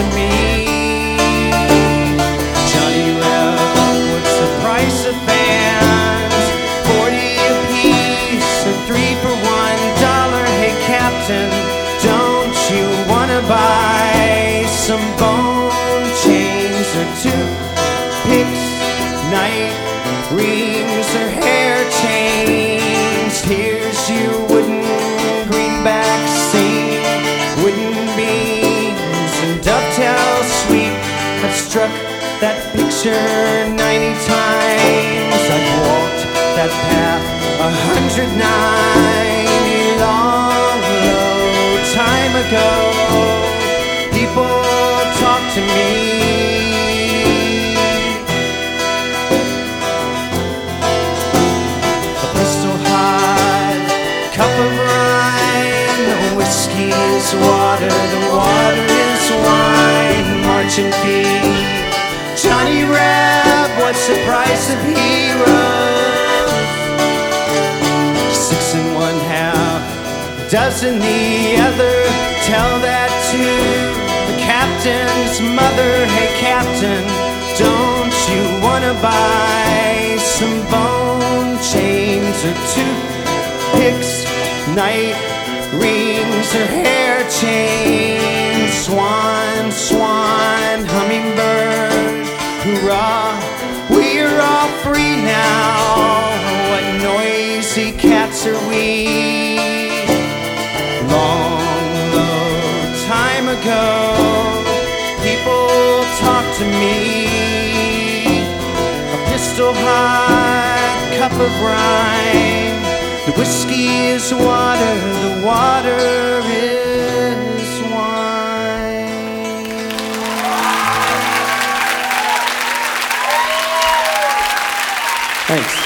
to me Johnny Reb, what's the price of fans? Forty apiece, or three for one dollar. Hey, Captain, don't you wanna buy some bone chains or two picks, night rings or hair chains? Here's your I've struck that picture 90 times. I've walked that path a hundred ninety long, low time ago. People talk to me. A pistol the price of heroes? Six and one half, dozen the other. Tell that to the captain's mother. Hey, captain, don't you wanna buy some bone chains or two picks, night rings or hair chains? yes are we. Long, long time ago, people talked to me. A pistol hot cup of wine. The whiskey is water, the water is wine. Thanks.